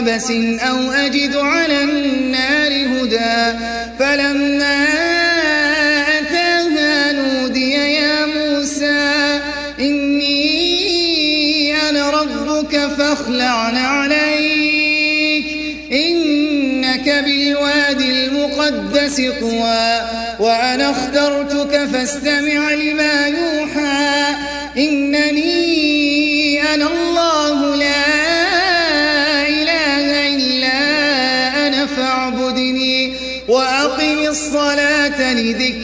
بقبس أو أجد على النار هدى فلما أتاها نودي يا موسى إني أنا ربك فاخلع عليك إنك بالوادي المقدس طوى وأنا اخترتك فاستمع لما يوحى إنني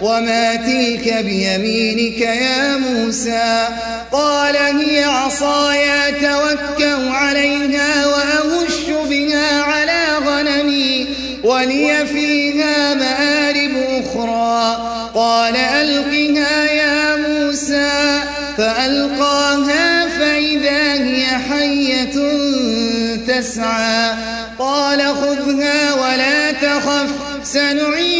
وما تلك بيمينك يا موسى قال هي عصاي توكأ عليها وأهش بها على غنمي ولي فيها مآرب أخرى قال ألقها يا موسى فألقاها فإذا هي حية تسعى قال خذها ولا تخف سنعيدها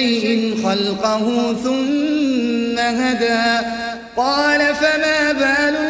شيء خلقه ثم هدى. قال فما بال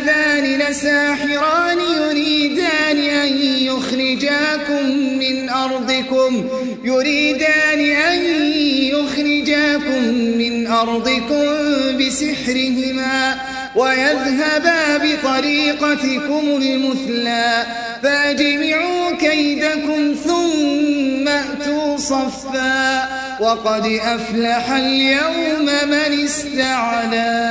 هذان لساحران يريدان أن يخرجاكم من أرضكم يريدان أن يخرجاكم من أرضكم بسحرهما ويذهبا بطريقتكم المثلى فاجمعوا كيدكم ثم أتوا صفا وقد أفلح اليوم من استعلى.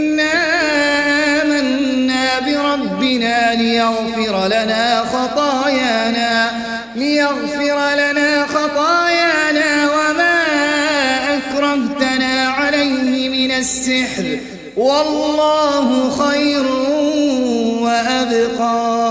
لنا خطايانا ليغفر لنا خطايانا وما أكرهتنا عليه من السحر. والله خير وأبقى.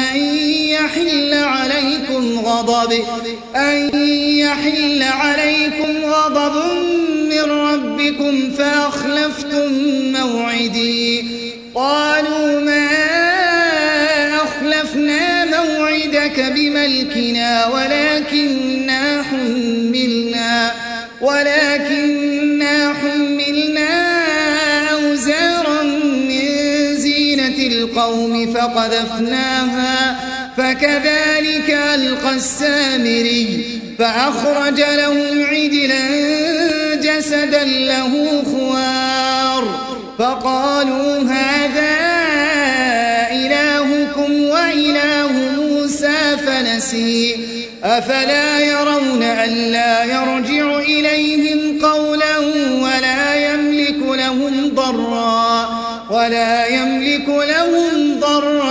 يحل عليكم غضب. أن يحل عليكم غضب من ربكم فأخلفتم موعدي. قالوا ما أخلفنا موعدك بملكنا ولكننا حملنا ولكننا حملنا أوزارا من زينة القوم فقذفناها. فكذلك ألقى السامري فأخرج لهم عجلا جسدا له خوار فقالوا هذا إلهكم وإله موسى فنسي أفلا يرون ألا يرجع إليهم قولا ولا يملك لهم ضرا ولا يملك لهم ضرا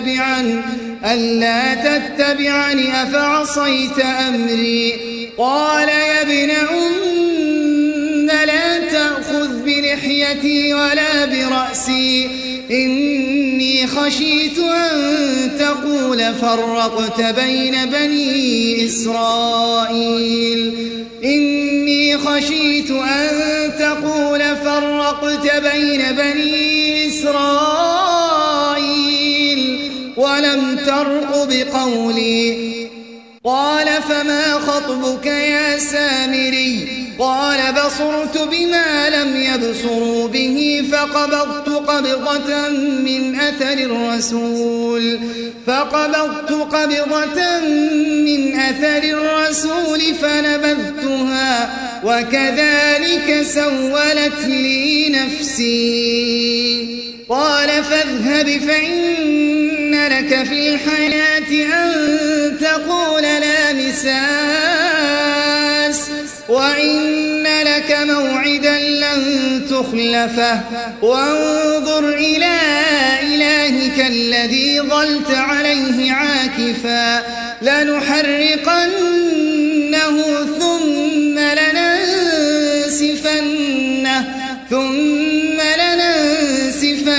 تتبعن ألا تتبعني أفعصيت أمري؟ قال يا ابن أم لا تأخذ بلحيتي ولا برأسي. إني خشيت أن تقول فرقت بين بني إسرائيل. إني خشيت أن تقول فرقت بين بني إسرائيل. ولم ترق بقولي؟ قال فما خطبك يا سامري؟ قال بصرت بما لم يبصروا به فقبضت قبضة من أثر الرسول فقبضت قبضة من أثر الرسول فنبذتها وكذلك سولت لي نفسي. قال فاذهب فإن لك في الحياة أن تقول لا مساس وإن لك موعدا لن تخلفه. وانظر إلى إلهك الذي ظلت عليه عاكفا. لنحرقنه ثم لننسفنه ثم لننسفنه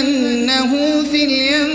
في اليم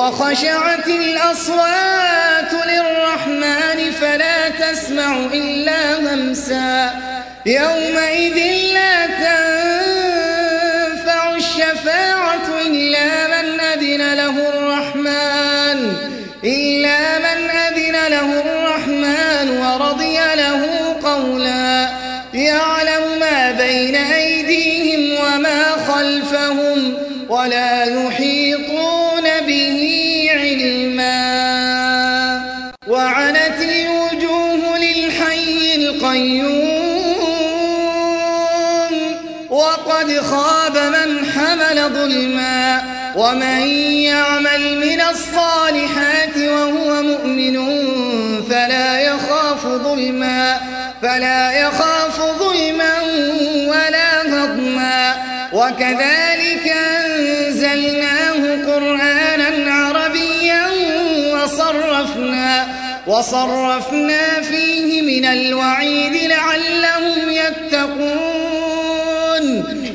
وخشعت الأصوات للرحمن فلا تسمع إلا همسا. يومئذ ومن يعمل من الصالحات وهو مؤمن فلا يخاف ظلما فلا يخاف ظلما ولا هضما. وكذلك أنزلناه قرآنا عربيا وصرفنا وصرفنا فيه من الوعيد لعلهم يتقون.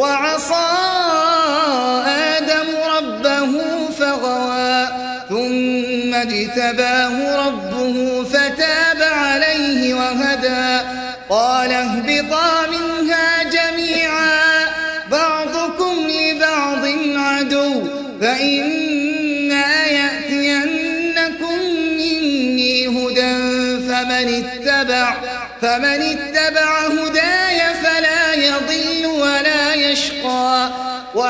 وعصى آدم ربه فغوى ثم اجتباه ربه فتاب عليه وهدى قال اهبطا منها جميعا بعضكم لبعض عدو فإما يأتينكم مني هدى فمن اتبع فمن اتبع هداي فلا يضل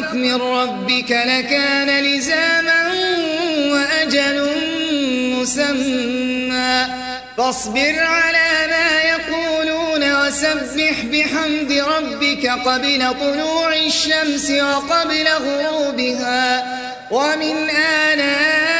سبقت من ربك لكان لزاما وأجل مسمى فاصبر على ما يقولون وسبح بحمد ربك قبل طلوع الشمس وقبل غروبها ومن آناء